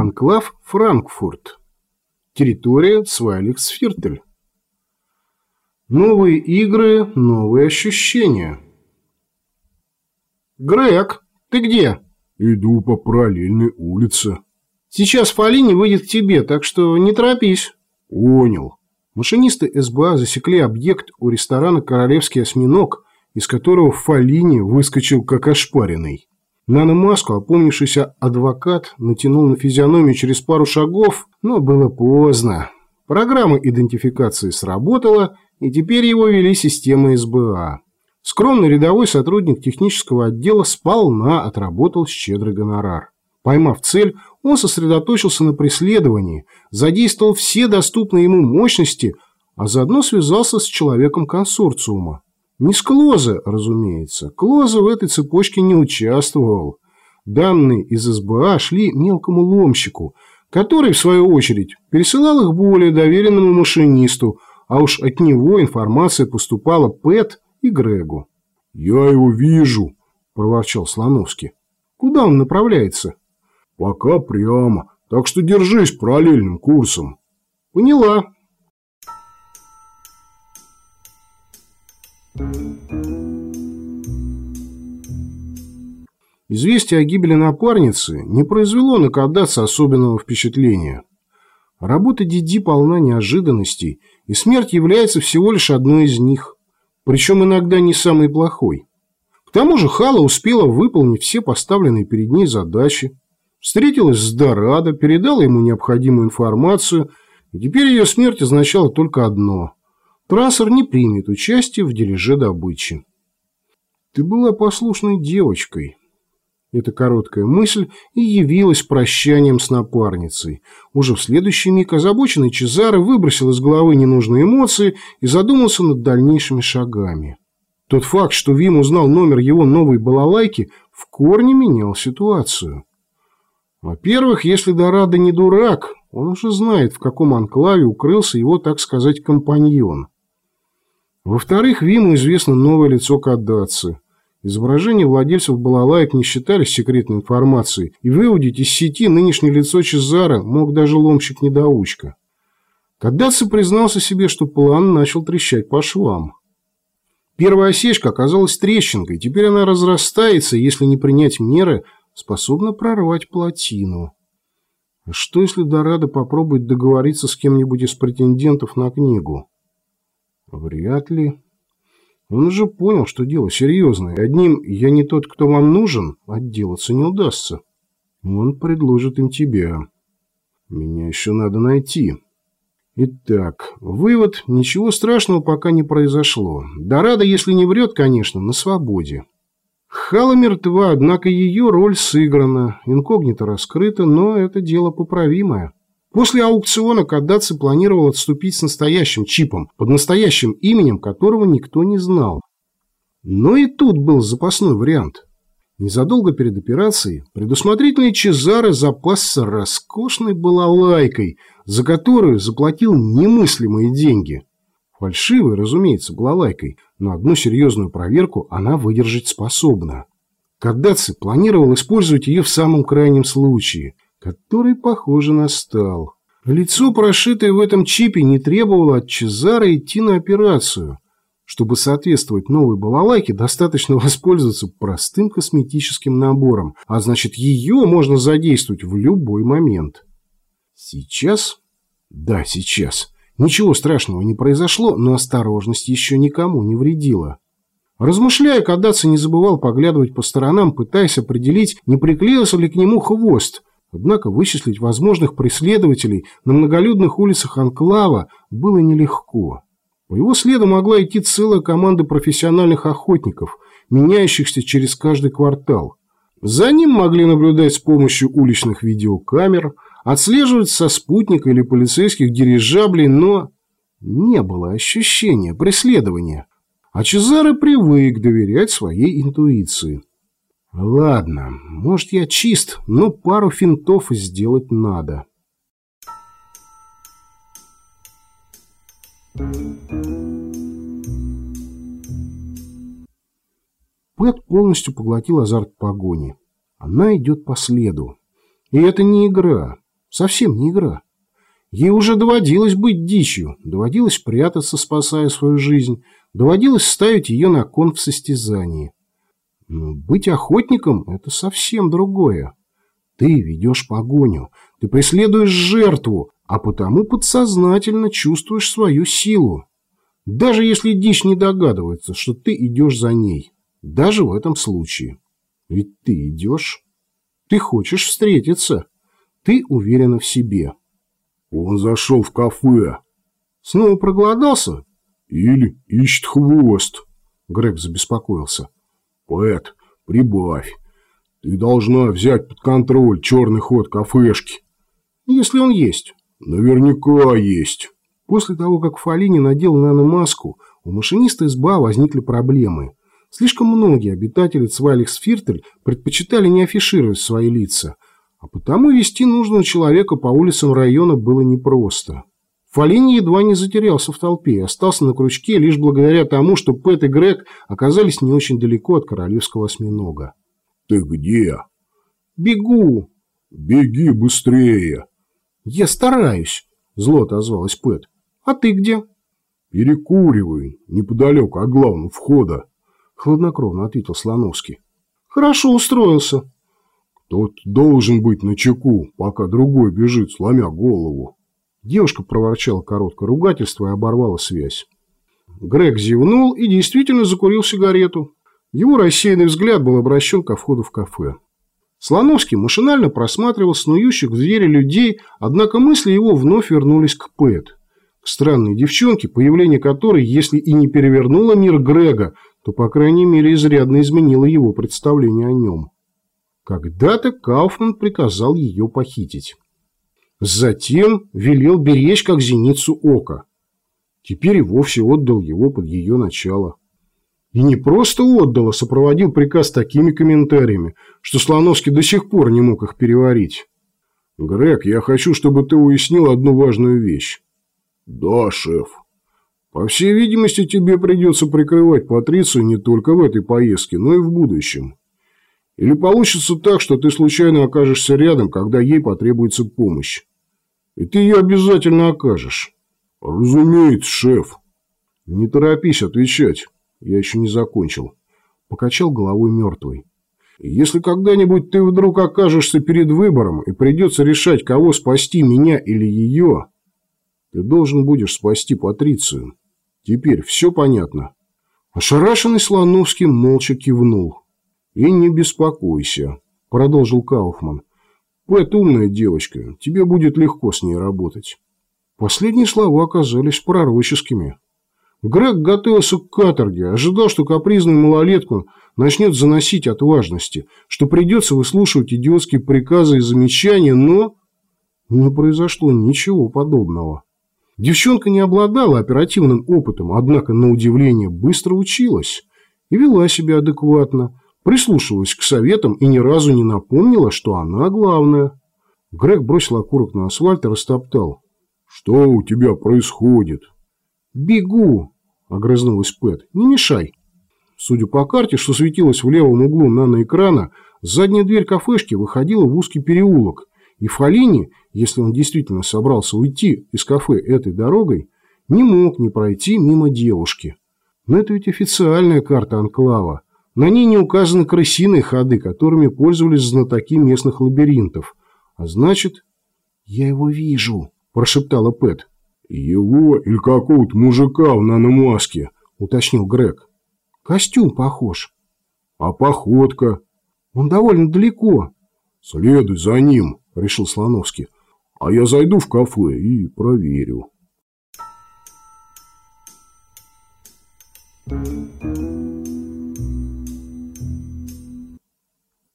Анклав Франкфурт. Территория Свайлихсфиртель. Новые игры, новые ощущения. Грег, ты где? Иду по параллельной улице. Сейчас Фалини выйдет к тебе, так что не торопись. Понял. Машинисты СБА засекли объект у ресторана «Королевский осьминог», из которого Фалини выскочил как ошпаренный. Наномаску опомнившийся адвокат натянул на физиономию через пару шагов, но было поздно. Программа идентификации сработала, и теперь его вели системы СБА. Скромный рядовой сотрудник технического отдела сполна отработал щедрый гонорар. Поймав цель, он сосредоточился на преследовании, задействовал все доступные ему мощности, а заодно связался с человеком консорциума. Не с Клоза, разумеется. Клоза в этой цепочке не участвовал. Данные из СБА шли мелкому ломщику, который, в свою очередь, пересылал их более доверенному машинисту, а уж от него информация поступала Пэт и Грегу. «Я его вижу», – проворчал Слоновский. «Куда он направляется?» «Пока прямо, так что держись параллельным курсом». «Поняла». Известие о гибели напарницы не произвело на Каддаца особенного впечатления. Работа Диди полна неожиданностей, и смерть является всего лишь одной из них, причем иногда не самой плохой. К тому же Хала успела выполнить все поставленные перед ней задачи, встретилась с Дорадо, передала ему необходимую информацию, и теперь ее смерть означала только одно – Трассер не примет участие в дележе добычи. Ты была послушной девочкой. Эта короткая мысль и явилась прощанием с напарницей. Уже в следующий миг озабоченный Чезаро выбросил из головы ненужные эмоции и задумался над дальнейшими шагами. Тот факт, что Вим узнал номер его новой балалайки, в корне менял ситуацию. Во-первых, если Дорадо не дурак, он уже знает, в каком анклаве укрылся его, так сказать, компаньон. Во-вторых, Виму известно новое лицо Каддацы. Изображения владельцев балалаек не считались секретной информацией, и выудить из сети нынешнее лицо Чезара мог даже ломщик-недоучка. Каддаца признался себе, что план начал трещать по швам. Первая осечка оказалась трещинкой, теперь она разрастается, если не принять меры, способна прорвать плотину. А что, если Дорадо попробует договориться с кем-нибудь из претендентов на книгу? Вряд ли. Он уже понял, что дело серьезное. Одним «я не тот, кто вам нужен» отделаться не удастся. Он предложит им тебя. Меня еще надо найти. Итак, вывод. Ничего страшного пока не произошло. Дорада, если не врет, конечно, на свободе. Хала мертва, однако ее роль сыграна. Инкогнито раскрыта, но это дело поправимое. После аукциона Кадаци планировал отступить с настоящим чипом, под настоящим именем которого никто не знал. Но и тут был запасной вариант. Незадолго перед операцией предусмотрительный Чезаре запасся роскошной балалайкой, за которую заплатил немыслимые деньги. Фальшивой, разумеется, балалайкой, но одну серьезную проверку она выдержать способна. Кадаци планировал использовать ее в самом крайнем случае – который, похоже, настал. Лицо, прошитое в этом чипе, не требовало от Чезара идти на операцию. Чтобы соответствовать новой балалайке, достаточно воспользоваться простым косметическим набором, а значит, ее можно задействовать в любой момент. Сейчас? Да, сейчас. Ничего страшного не произошло, но осторожность еще никому не вредила. Размышляя, Кадаци не забывал поглядывать по сторонам, пытаясь определить, не приклеился ли к нему хвост, Однако вычислить возможных преследователей на многолюдных улицах Анклава было нелегко. По его следу могла идти целая команда профессиональных охотников, меняющихся через каждый квартал. За ним могли наблюдать с помощью уличных видеокамер, отслеживать со спутника или полицейских дирижаблей, но не было ощущения преследования. А Чезаре привык доверять своей интуиции. Ладно, может я чист, но пару финтов сделать надо. Пэт полностью поглотил азарт погони. Она идет по следу. И это не игра. Совсем не игра. Ей уже доводилось быть дичью, доводилось прятаться, спасая свою жизнь, доводилось ставить ее на кон в состязании. Но быть охотником – это совсем другое. Ты ведешь погоню, ты преследуешь жертву, а потому подсознательно чувствуешь свою силу. Даже если дичь не догадывается, что ты идешь за ней. Даже в этом случае. Ведь ты идешь. Ты хочешь встретиться. Ты уверена в себе. Он зашел в кафе. Снова проголодался? Или ищет хвост. Грег забеспокоился. Пэт, прибавь. Ты должна взять под контроль черный ход кафешки. Если он есть. Наверняка есть. После того, как Фалини надел наномаску, у машиниста СБА возникли проблемы. Слишком многие обитатели Цвайлихсфиртель предпочитали не афишировать свои лица, а потому вести нужного человека по улицам района было непросто. Фалини едва не затерялся в толпе и остался на крючке лишь благодаря тому, что Пэт и Грег оказались не очень далеко от королевского осьминога. «Ты где?» «Бегу!» «Беги быстрее!» «Я стараюсь!» – зло отозвалась Пэт. «А ты где?» «Перекуриваю, неподалеку от главного входа», – хладнокровно ответил Слоновский. «Хорошо устроился». «Тот должен быть на чеку, пока другой бежит, сломя голову». Девушка проворчала короткое ругательство и оборвала связь. Грег зевнул и действительно закурил сигарету. Его рассеянный взгляд был обращен ко входу в кафе. Слоновский машинально просматривал снующих в двери людей, однако мысли его вновь вернулись к Пэт. К странной девчонке, появление которой, если и не перевернуло мир Грега, то, по крайней мере, изрядно изменило его представление о нем. Когда-то Кауфман приказал ее похитить. Затем велел беречь как зеницу ока. Теперь и вовсе отдал его под ее начало. И не просто отдал, а сопроводил приказ такими комментариями, что Слоновский до сих пор не мог их переварить. «Грег, я хочу, чтобы ты уяснил одну важную вещь». «Да, шеф». «По всей видимости, тебе придется прикрывать Патрицию не только в этой поездке, но и в будущем. Или получится так, что ты случайно окажешься рядом, когда ей потребуется помощь. И ты ее обязательно окажешь». «Разумеется, шеф». «Не торопись отвечать». Я еще не закончил. Покачал головой мертвый. Если когда-нибудь ты вдруг окажешься перед выбором и придется решать, кого спасти, меня или ее, ты должен будешь спасти Патрицию. Теперь все понятно. Ошарашенный Слоновский молча кивнул. «И не беспокойся», – продолжил Кауфман. «Пэт умная девочка, тебе будет легко с ней работать». Последние слова оказались пророческими. Грег готовился к каторге, ожидал, что капризную малолетку начнет заносить от важности, что придется выслушивать идиотские приказы и замечания, но не произошло ничего подобного. Девчонка не обладала оперативным опытом, однако, на удивление, быстро училась и вела себя адекватно, прислушивалась к советам и ни разу не напомнила, что она главная. Грег бросил окурок на асфальт и растоптал. «Что у тебя происходит?» «Бегу!» – огрызнулась Пэт. «Не мешай!» Судя по карте, что светилась в левом углу наноэкрана, задняя дверь кафешки выходила в узкий переулок, и Фалини, если он действительно собрался уйти из кафе этой дорогой, не мог не пройти мимо девушки. Но это ведь официальная карта Анклава. На ней не указаны крысиные ходы, которыми пользовались знатоки местных лабиринтов. А значит... «Я его вижу», – прошептала Пэт. «Его или какого-то мужика в наномаске», — уточнил Грег. «Костюм похож». «А походка?» «Он довольно далеко». «Следуй за ним», — решил Слоновский. «А я зайду в кафе и проверю».